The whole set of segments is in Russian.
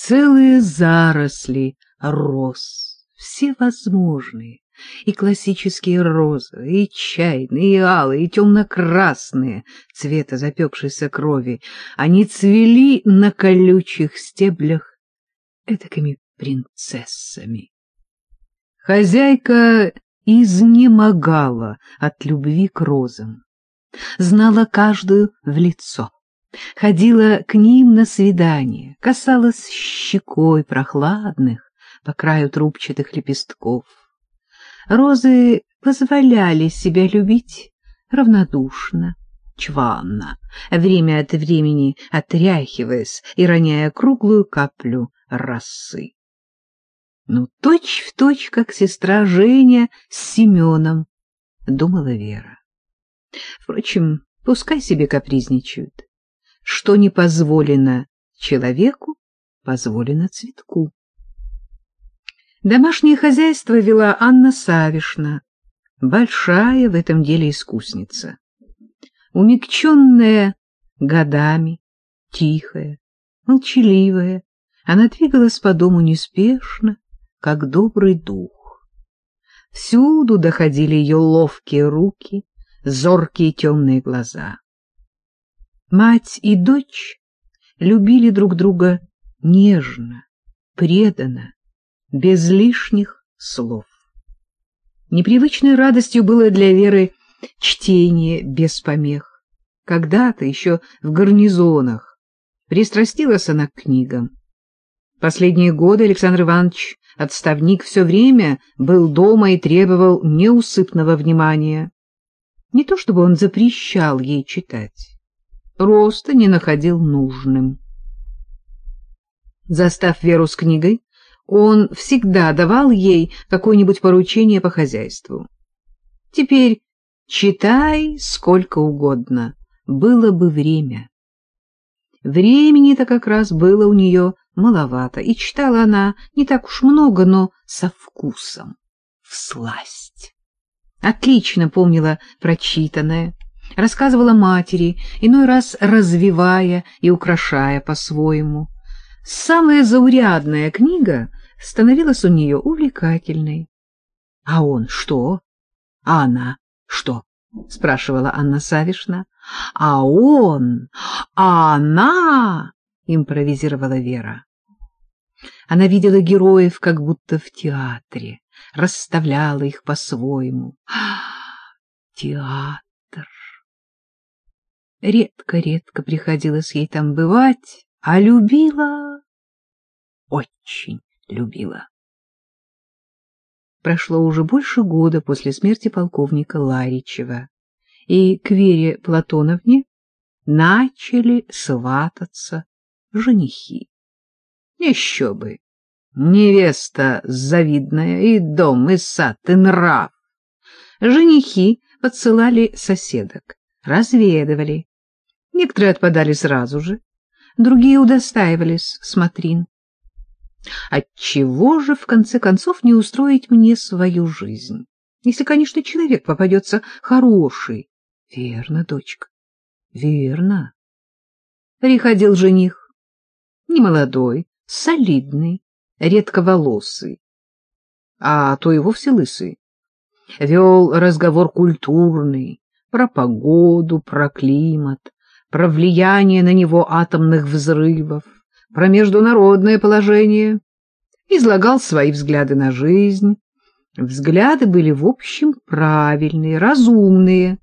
целые заросли роз, всевозможные, и классические розовые, и чайные, и алые, и темно-красные цвета запекшейся крови. Они цвели на колючих стеблях этакими принцессами. Хозяйка изнемогала от любви к розам, знала каждую в лицо, ходила к ним на свидание, касалась щекой прохладных по краю трубчатых лепестков. Розы позволяли себя любить равнодушно, чванно, время от времени отряхиваясь и роняя круглую каплю росы. Ну, точь в точь, как сестра Женя с Семеном, — думала Вера. Впрочем, пускай себе капризничают. Что не позволено человеку, позволено цветку. Домашнее хозяйство вела Анна Савишна, большая в этом деле искусница. Умягченная годами, тихая, молчаливая, она двигалась по дому неспешно, как добрый дух. Всюду доходили ее ловкие руки, зоркие темные глаза. Мать и дочь любили друг друга нежно, преданно, без лишних слов. Непривычной радостью было для Веры чтение без помех. Когда-то еще в гарнизонах пристрастилась она к книгам. Последние годы Александр Иванович Отставник все время был дома и требовал неусыпного внимания. Не то чтобы он запрещал ей читать, просто не находил нужным. Застав Веру с книгой, он всегда давал ей какое-нибудь поручение по хозяйству. Теперь читай сколько угодно, было бы время. Времени-то как раз было у нее маловато, и читала она не так уж много, но со вкусом, в сласть. Отлично помнила прочитанное, рассказывала матери, иной раз развивая и украшая по-своему. Самая заурядная книга становилась у нее увлекательной. — А он что? А она что? — спрашивала Анна Савишна. — А он, а она импровизировала Вера. Она видела героев как будто в театре, расставляла их по-своему. Театр! Редко-редко приходилось ей там бывать, а любила, очень любила. Прошло уже больше года после смерти полковника Ларичева, и к Вере Платоновне начали свататься женихи. Еще бы! Невеста завидная, и дом, и сад, и нрав. Женихи подсылали соседок, разведывали. Некоторые отпадали сразу же, другие удостаивались смотрин. Отчего же, в конце концов, не устроить мне свою жизнь? Если, конечно, человек попадется хороший. Верно, дочка, верно. Приходил жених, немолодой, солидный, редковолосый, а то и вовсе лысый. Вел разговор культурный про погоду, про климат, про влияние на него атомных взрывов, про международное положение. Излагал свои взгляды на жизнь. Взгляды были, в общем, правильные, разумные.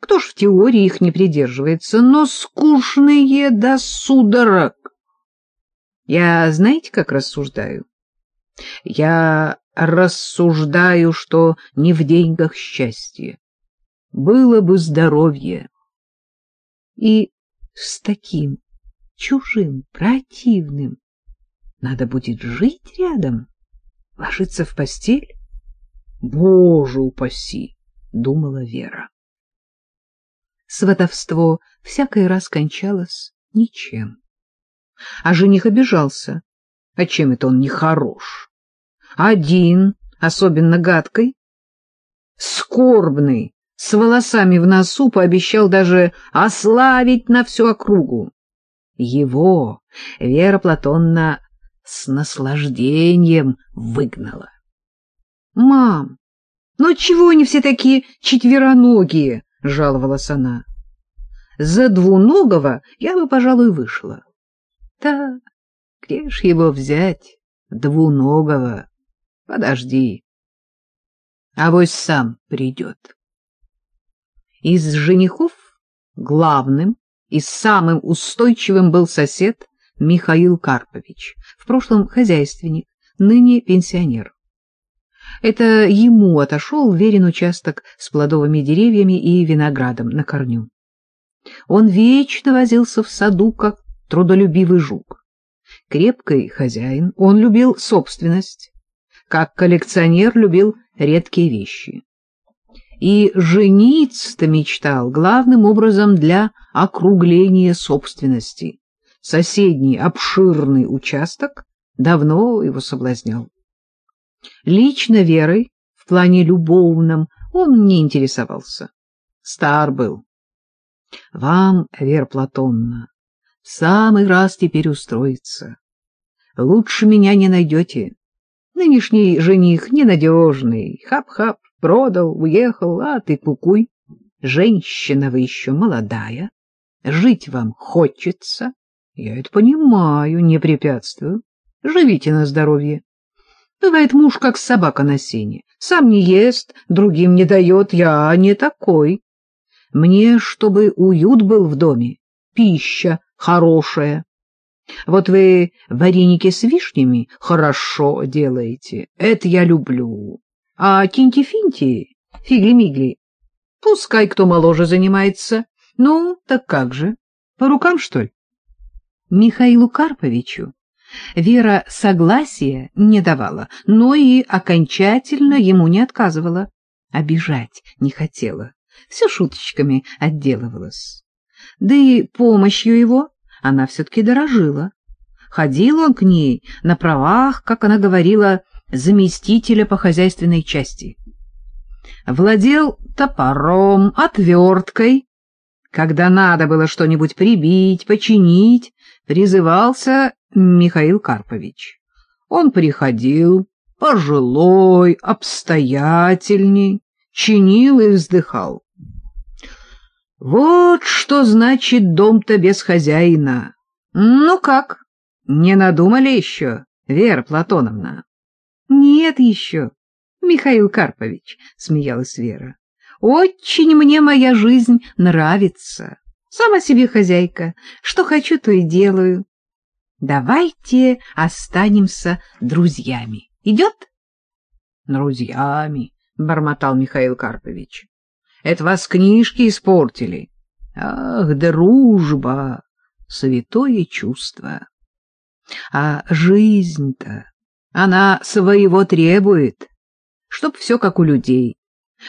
Кто ж в теории их не придерживается, но скучные до судорог. Я знаете, как рассуждаю? Я рассуждаю, что не в деньгах счастье. Было бы здоровье. И с таким чужим, противным надо будет жить рядом, ложиться в постель? Боже упаси, думала Вера. Сватовство всякий раз кончалось ничем. А жених обижался. А чем это он не хорош? Один, особенно гадкой, скорбный, с волосами в носу, пообещал даже ославить на всю округу. Его Вера Платонна с наслаждением выгнала. — Мам, ну чего они все такие четвероногие? — жаловалась она. — За двуногого я бы, пожалуй, вышла. — Так, где ж его взять, двуногого? Подожди. Авось сам придет. Из женихов главным и самым устойчивым был сосед Михаил Карпович, в прошлом хозяйственник, ныне пенсионер. Это ему отошел верен участок с плодовыми деревьями и виноградом на корню. Он вечно возился в саду, как трудолюбивый жук. Крепкий хозяин, он любил собственность, как коллекционер любил редкие вещи. И жениться-то мечтал главным образом для округления собственности. Соседний обширный участок давно его соблазнял. Лично Верой в плане любовном он не интересовался. Стар был. Вам, Вера Платонна, в самый раз теперь устроиться. Лучше меня не найдете. Нынешний жених ненадежный. Хап-хап, продал, уехал, а ты кукуй. Женщина вы еще молодая. Жить вам хочется. Я это понимаю, не препятствую. Живите на здоровье. Бывает муж, как собака на сене. Сам не ест, другим не дает. Я не такой. Мне, чтобы уют был в доме, пища хорошая. Вот вы вареники с вишнями хорошо делаете. Это я люблю. А тинти-финти, фигли-мигли, пускай кто моложе занимается. Ну, так как же? По рукам, что ли? Михаилу Карповичу Вера согласия не давала, но и окончательно ему не отказывала. Обижать не хотела, все шуточками отделывалась. Да и помощью его она все-таки дорожила. Ходил он к ней на правах, как она говорила, заместителя по хозяйственной части. Владел топором, отверткой. Когда надо было что-нибудь прибить, починить, призывался Михаил Карпович. Он приходил, пожилой, обстоятельней, чинил и вздыхал. Вот что значит дом-то без хозяина. Ну как, не надумали еще, Вера Платоновна? Нет еще, Михаил Карпович, смеялась Вера. Очень мне моя жизнь нравится. Сама себе хозяйка. Что хочу, то и делаю. Давайте останемся друзьями. Идет? Друзьями, бормотал Михаил Карпович. Это вас книжки испортили. Ах, дружба, святое чувство. А жизнь-то, она своего требует, чтоб все как у людей.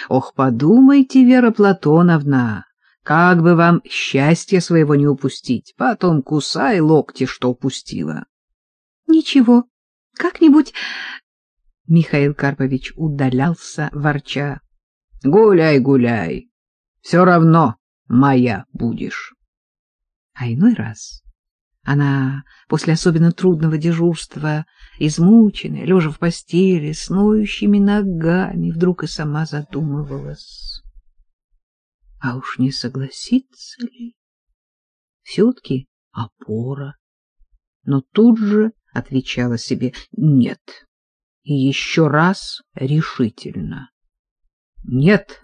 Ох, подумайте, Вера Платоновна, как бы вам счастья своего не упустить, потом кусай локти, что упустила. — Ничего, как-нибудь... Михаил Карпович удалялся, ворча. — Гуляй, гуляй, все равно моя будешь. А иной раз она после особенно трудного дежурства, измученная, лежа в постели, с ноющими ногами, вдруг и сама задумывалась. А уж не согласится ли? Все-таки опора. Но тут же отвечала себе «нет». И еще раз решительно «нет».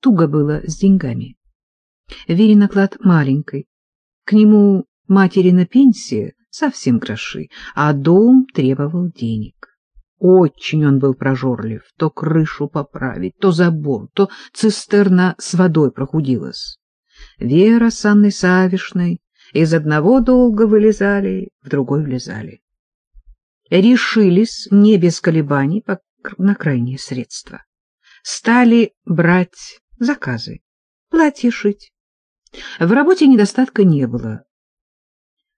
Туго было с деньгами. Верин оклад маленький. К нему матери на пенсии совсем гроши, а дом требовал денег. Очень он был прожорлив, то крышу поправить, то забор, то цистерна с водой прохудилась. Вера с Анной Савишной из одного долга вылезали, в другой влезали. Решились не без колебаний на крайние средства. Стали брать заказы, платье шить. В работе недостатка не было.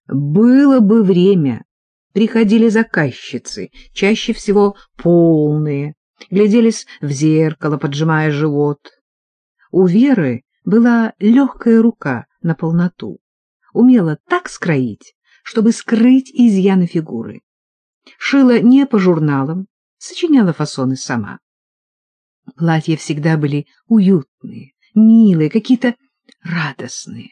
Было бы время, приходили заказчицы, чаще всего полные, гляделись в зеркало, поджимая живот. У Веры была легкая рука на полноту, умела так скроить, чтобы скрыть изъяны фигуры. Шила не по журналам, сочиняла фасоны сама. Платья всегда были уютные, милые, какие-то радостные.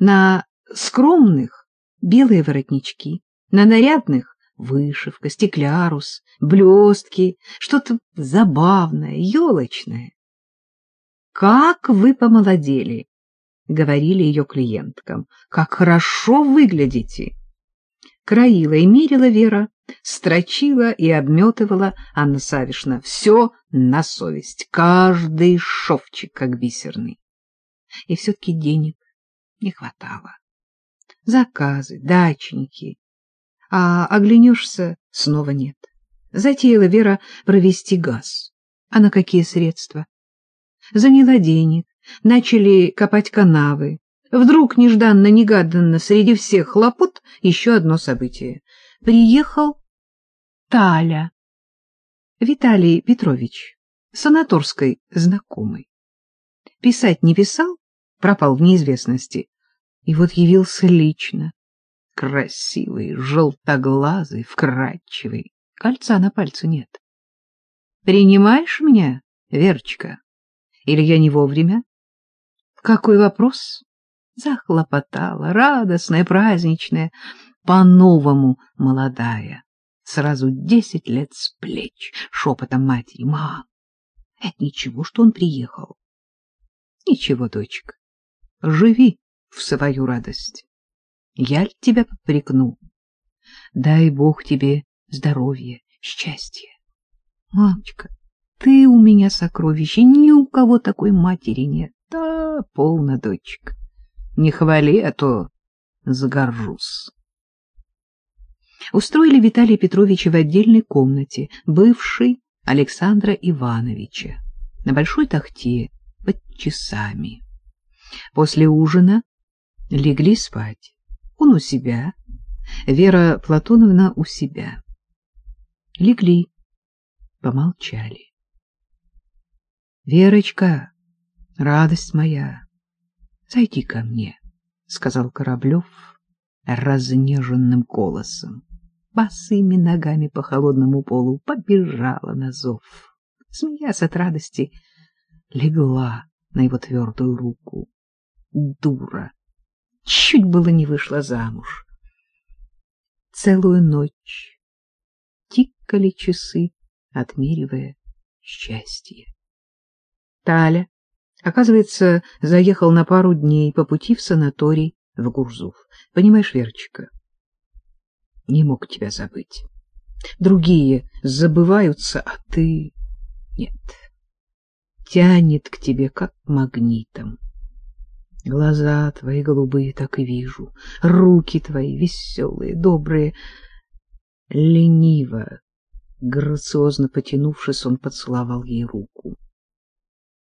На скромных — белые воротнички, на нарядных — вышивка, стеклярус, блестки, что-то забавное, елочное. «Как вы помолодели!» — говорили ее клиенткам. «Как хорошо выглядите!» Краила и мерила Вера, строчила и обметывала Анна Савишна. Все на совесть, каждый шовчик как бисерный. И все-таки денег не хватало. Заказы, дачники. А оглянешься, снова нет. Затеяла Вера провести газ. А на какие средства? Заняла денег, начали копать канавы. Вдруг нежданно-негаданно среди всех хлопот еще одно событие. Приехал Таля. Виталий Петрович, санаторской знакомый. Писать не писал, пропал в неизвестности. И вот явился лично. Красивый, желтоглазый, вкрадчивый. Кольца на пальце нет. Принимаешь меня, Верочка? Или я не вовремя? Какой вопрос? Захлопотала, радостная, праздничная, по-новому молодая. Сразу десять лет с плеч, шепотом матери. Мам, это ничего, что он приехал. Ничего, дочка, живи в свою радость. Я тебя попрекну. Дай Бог тебе здоровья, счастья. Мамочка, ты у меня сокровище, ни у кого такой матери нет. Да, полно, дочка. Не хвали, а то загоржусь. Устроили Виталия Петровича в отдельной комнате, бывшей Александра Ивановича, на большой тахте под часами. После ужина легли спать. Он у себя, Вера Платоновна у себя. Легли, помолчали. — Верочка, радость моя, зайди ко мне, — сказал Кораблев разнеженным голосом. Босыми ногами по холодному полу побежала на зов. Смеясь от радости, легла на его твердую руку. Дура! Чуть было не вышла замуж. Целую ночь тикали часы, отмеривая счастье. Таля, оказывается, заехал на пару дней по пути в санаторий в Гурзуф. Понимаешь, Верочка, не мог тебя забыть. Другие забываются, а ты... Нет. Тянет к тебе, как магнитом. Глаза твои голубые так и вижу, руки твои веселые, добрые. Лениво, грациозно потянувшись, он поцеловал ей руку.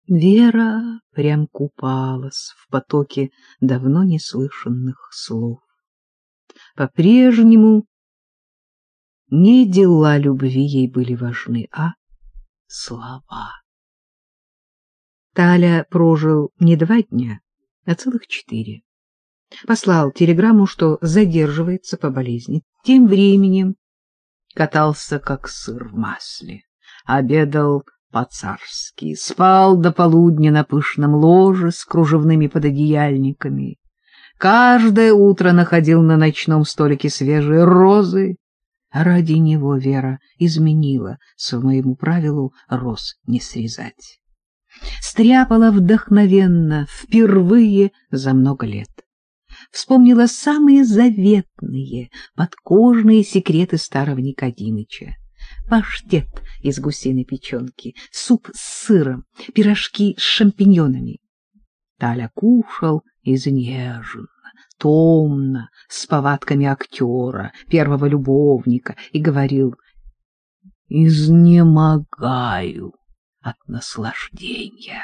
Вера прям купалась в потоке давно неслышанных слов. По-прежнему не дела любви ей были важны, а слова. Таля прожил не два дня, а целых четыре. Послал телеграмму, что задерживается по болезни. Тем временем катался, как сыр в масле, обедал по-царски, спал до полудня на пышном ложе с кружевными пододеяльниками. Каждое утро находил на ночном столике свежие розы. Ради него Вера изменила своему правилу роз не срезать. Стряпала вдохновенно, впервые за много лет. Вспомнила самые заветные, подкожные секреты старого Никодимыча паштет из гусиной печенки, суп с сыром, пирожки с шампиньонами. Таля кушал изнеженно, томно, с повадками актера, первого любовника, и говорил «Изнемогаю от наслаждения».